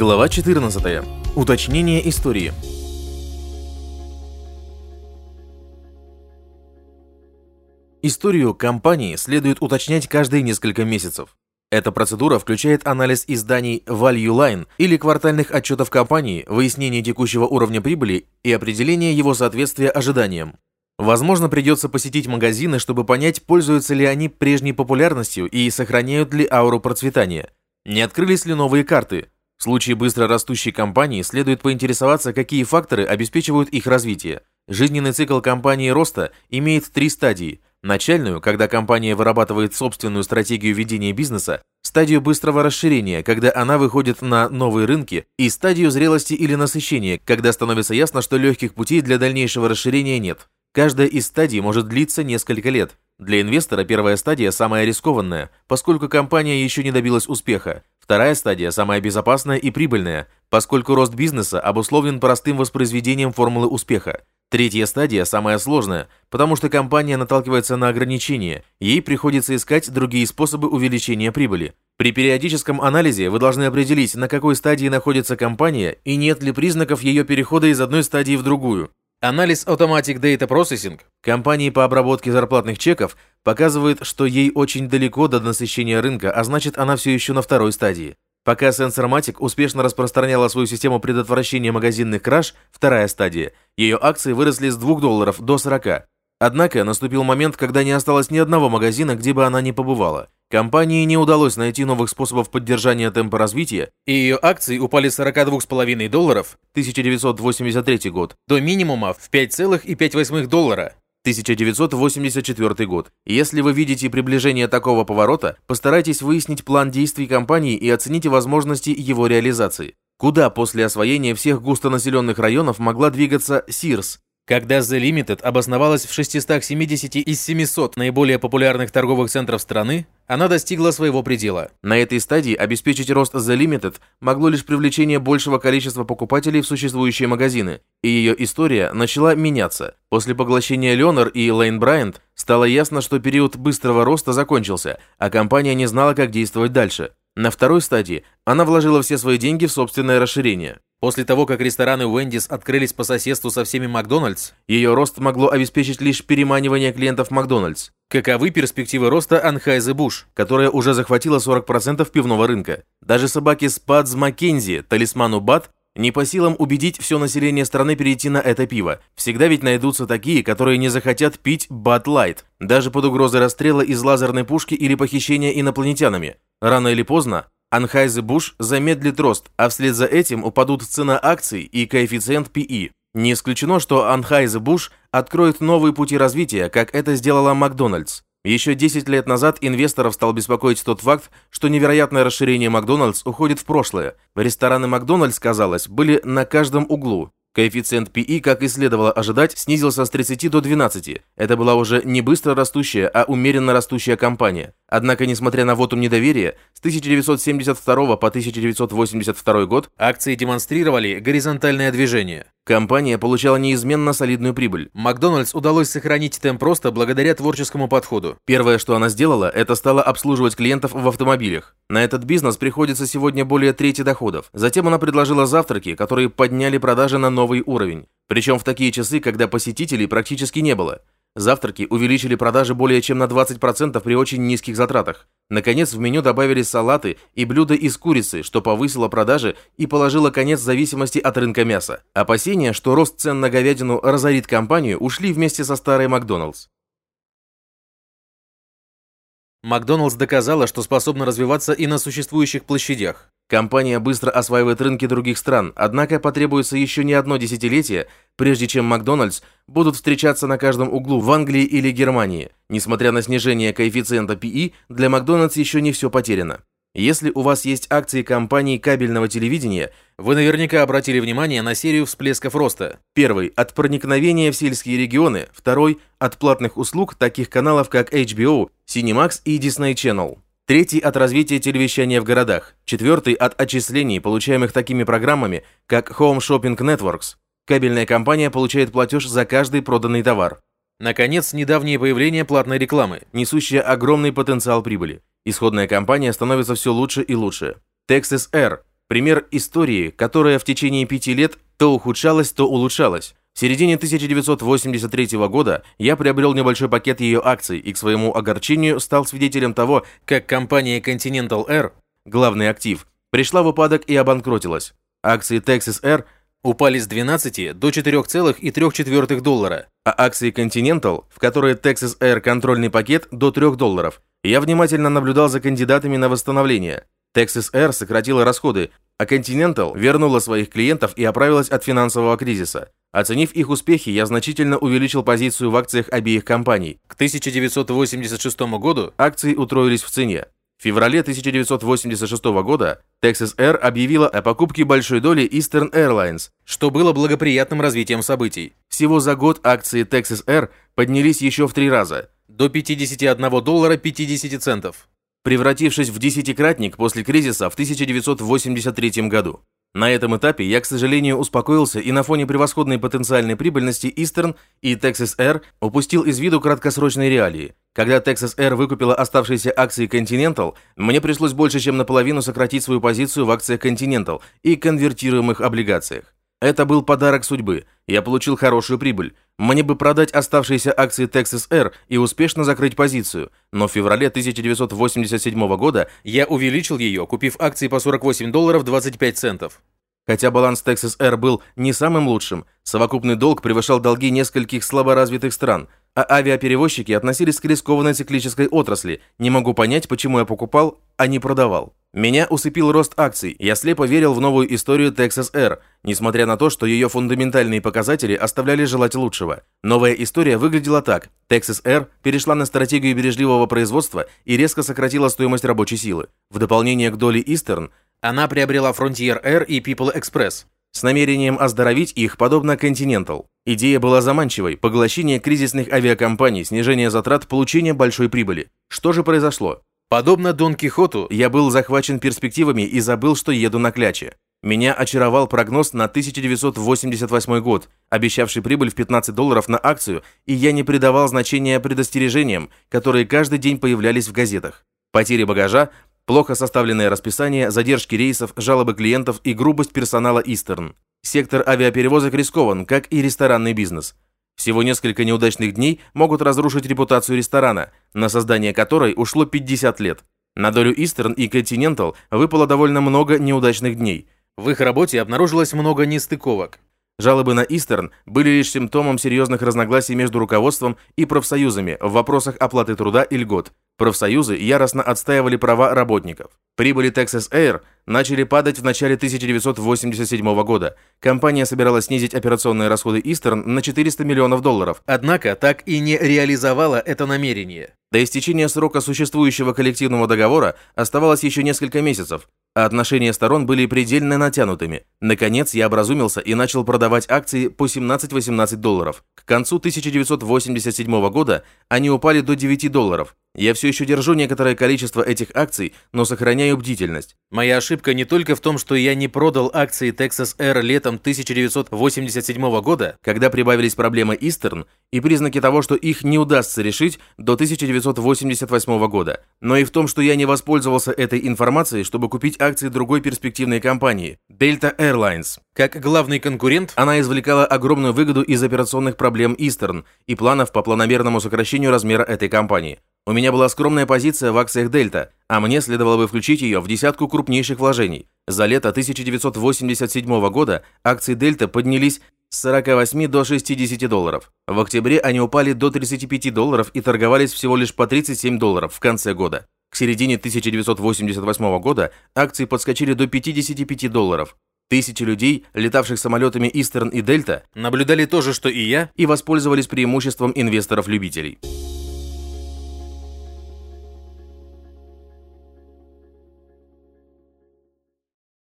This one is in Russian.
Глава 14. Уточнение истории. Историю компании следует уточнять каждые несколько месяцев. Эта процедура включает анализ изданий Value Line или квартальных отчетов компании, выяснение текущего уровня прибыли и определение его соответствия ожиданиям. Возможно, придется посетить магазины, чтобы понять, пользуются ли они прежней популярностью и сохраняют ли ауру процветания. Не открылись ли новые карты, в случае быстро растущей компании следует поинтересоваться, какие факторы обеспечивают их развитие. Жизненный цикл компании роста имеет три стадии. Начальную, когда компания вырабатывает собственную стратегию ведения бизнеса, стадию быстрого расширения, когда она выходит на новые рынки, и стадию зрелости или насыщения, когда становится ясно, что легких путей для дальнейшего расширения нет. Каждая из стадий может длиться несколько лет. Для инвестора первая стадия самая рискованная, поскольку компания еще не добилась успеха. Вторая стадия самая безопасная и прибыльная, поскольку рост бизнеса обусловлен простым воспроизведением формулы успеха. Третья стадия самая сложная, потому что компания наталкивается на ограничения, ей приходится искать другие способы увеличения прибыли. При периодическом анализе вы должны определить, на какой стадии находится компания и нет ли признаков ее перехода из одной стадии в другую. Анализ Automatic Data Processing компании по обработке зарплатных чеков показывает, что ей очень далеко до насыщения рынка, а значит она все еще на второй стадии. Пока Sensormatic успешно распространяла свою систему предотвращения магазинных краж, вторая стадия, ее акции выросли с 2 долларов до 40. Однако наступил момент, когда не осталось ни одного магазина, где бы она не побывала. Компании не удалось найти новых способов поддержания темпа развития, и ее акции упали с 42,5 долларов 1983 год до минимума в 5,5 доллара 1984 год. Если вы видите приближение такого поворота, постарайтесь выяснить план действий компании и оцените возможности его реализации. Куда после освоения всех густонаселенных районов могла двигаться Sears, когда The Limited обосновалась в 670 из 700 наиболее популярных торговых центров страны, она достигла своего предела. На этой стадии обеспечить рост The Limited могло лишь привлечение большего количества покупателей в существующие магазины, и ее история начала меняться. После поглощения Leonard и Lane Bryant стало ясно, что период быстрого роста закончился, а компания не знала, как действовать дальше. На второй стадии она вложила все свои деньги в собственное расширение. После того, как рестораны Wendy's открылись по соседству со всеми Макдональдс, ее рост могло обеспечить лишь переманивание клиентов Макдональдс. Каковы перспективы роста Анхайзе-Буш, которая уже захватила 40% пивного рынка? Даже собаки Спадз Маккензи, талисману Бат, не по силам убедить все население страны перейти на это пиво. Всегда ведь найдутся такие, которые не захотят пить Bud Light, даже под угрозой расстрела из лазерной пушки или похищения инопланетянами. Рано или поздно Анхайзе-Буш замедлит рост, а вслед за этим упадут цена акций и коэффициент PE. Не исключено, что Анхайзе-Буш откроет новые пути развития, как это сделала Макдональдс. Еще 10 лет назад инвесторов стал беспокоить тот факт, что невероятное расширение Макдональдс уходит в прошлое. Рестораны Макдональдс, казалось, были на каждом углу. Коэффициент PE, как и следовало ожидать, снизился с 30 до 12. Это была уже не быстро растущая, а умеренно растущая компания. Однако, несмотря на вотум недоверия, с 1972 по 1982 год акции демонстрировали горизонтальное движение. Компания получала неизменно солидную прибыль. Макдональдс удалось сохранить темп роста благодаря творческому подходу. Первое, что она сделала, это стала обслуживать клиентов в автомобилях. На этот бизнес приходится сегодня более трети доходов. Затем она предложила завтраки, которые подняли продажи на новый уровень. Причем в такие часы, когда посетителей практически не было. Завтраки увеличили продажи более чем на 20% при очень низких затратах. Наконец, в меню добавили салаты и блюда из курицы, что повысило продажи и положило конец зависимости от рынка мяса. Опасения, что рост цен на говядину разорит компанию, ушли вместе со старой Макдоналдс. Макдоналдс доказала, что способна развиваться и на существующих площадях. Компания быстро осваивает рынки других стран, однако потребуется еще не одно десятилетие, прежде чем Макдональдс будут встречаться на каждом углу в Англии или Германии. Несмотря на снижение коэффициента PE, для Макдональдс еще не все потеряно. Если у вас есть акции компании кабельного телевидения, вы наверняка обратили внимание на серию всплесков роста. Первый – от проникновения в сельские регионы, второй – от платных услуг таких каналов, как HBO, Cinemax и Disney Channel. Третий – от развития телевещания в городах. Четвертый – от отчислений, получаемых такими программами, как Home Shopping Networks. Кабельная компания получает платеж за каждый проданный товар. Наконец, недавнее появление платной рекламы, несущее огромный потенциал прибыли. Исходная компания становится все лучше и лучше. Texas Air Пример истории, которая в течение пяти лет то ухудшалась, то улучшалась. В середине 1983 года я приобрел небольшой пакет ее акций и к своему огорчению стал свидетелем того, как компания Continental Air, главный актив, пришла в упадок и обанкротилась. Акции Texas Air упали с 12 до 4,3 доллара, а акции Continental, в которые Texas Air контрольный пакет, до 3 долларов. Я внимательно наблюдал за кандидатами на восстановление. Texas Air сократила расходы, а Continental вернула своих клиентов и оправилась от финансового кризиса. Оценив их успехи, я значительно увеличил позицию в акциях обеих компаний. К 1986 году акции утроились в цене. В феврале 1986 года Texas Air объявила о покупке большой доли Eastern Airlines, что было благоприятным развитием событий. Всего за год акции Texas Air поднялись еще в три раза, до 51 доллара 50 центов, превратившись в десятикратник после кризиса в 1983 году. На этом этапе я, к сожалению, успокоился и на фоне превосходной потенциальной прибыльности Eastern и Texas Air упустил из виду краткосрочные реалии. Когда Texas Air выкупила оставшиеся акции Continental, мне пришлось больше чем наполовину сократить свою позицию в акциях Continental и конвертируемых облигациях. Это был подарок судьбы. Я получил хорошую прибыль. Мне бы продать оставшиеся акции Texas Air и успешно закрыть позицию. Но в феврале 1987 года я увеличил ее, купив акции по 48 долларов 25 центов. Хотя баланс Texas Air был не самым лучшим, совокупный долг превышал долги нескольких слаборазвитых стран, а авиаперевозчики относились к рискованной циклической отрасли. Не могу понять, почему я покупал, а не продавал. Меня усыпил рост акций, я слепо верил в новую историю Texas Air, несмотря на то, что ее фундаментальные показатели оставляли желать лучшего. Новая история выглядела так. Texas Air перешла на стратегию бережливого производства и резко сократила стоимость рабочей силы. В дополнение к доле Eastern, она приобрела Frontier Air и People Express с намерением оздоровить их, подобно Continental. Идея была заманчивой – поглощение кризисных авиакомпаний, снижение затрат, получение большой прибыли. Что же произошло? Подобно Дон Кихоту, я был захвачен перспективами и забыл, что еду на кляче. Меня очаровал прогноз на 1988 год, обещавший прибыль в 15 долларов на акцию, и я не придавал значения предостережениям, которые каждый день появлялись в газетах. Потери багажа, плохо составленное расписание, задержки рейсов, жалобы клиентов и грубость персонала Истерн. Сектор авиаперевозок рискован, как и ресторанный бизнес. Всего несколько неудачных дней могут разрушить репутацию ресторана, на создание которой ушло 50 лет. На долю Eastern и Continental выпало довольно много неудачных дней. В их работе обнаружилось много нестыковок. Жалобы на Eastern были лишь симптомом серьезных разногласий между руководством и профсоюзами в вопросах оплаты труда и льгот, Профсоюзы яростно отстаивали права работников. Прибыли Texas Air начали падать в начале 1987 года. Компания собиралась снизить операционные расходы Eastern на 400 миллионов долларов, однако так и не реализовала это намерение. До истечения срока существующего коллективного договора оставалось еще несколько месяцев, а отношения сторон были предельно натянутыми. Наконец я образумился и начал продавать акции по 17-18 долларов. К концу 1987 года они упали до 9 долларов. Я все еще держу некоторое количество этих акций, но сохраняю бдительность. Моя ошибка не только в том, что я не продал акции Texas Air летом 1987 года, когда прибавились проблемы Eastern, и признаки того, что их не удастся решить до 1988 года, но и в том, что я не воспользовался этой информацией, чтобы купить акции другой перспективной компании – Delta Airlines. Как главный конкурент, она извлекала огромную выгоду из операционных проблем Eastern и планов по планомерному сокращению размера этой компании. У меня была скромная позиция в акциях Дельта, а мне следовало бы включить ее в десятку крупнейших вложений. За лето 1987 года акции Дельта поднялись с 48 до 60 долларов. В октябре они упали до 35 долларов и торговались всего лишь по 37 долларов в конце года. К середине 1988 года акции подскочили до 55 долларов. Тысячи людей, летавших самолетами Eastern и Delta, наблюдали то же, что и я, и воспользовались преимуществом инвесторов-любителей.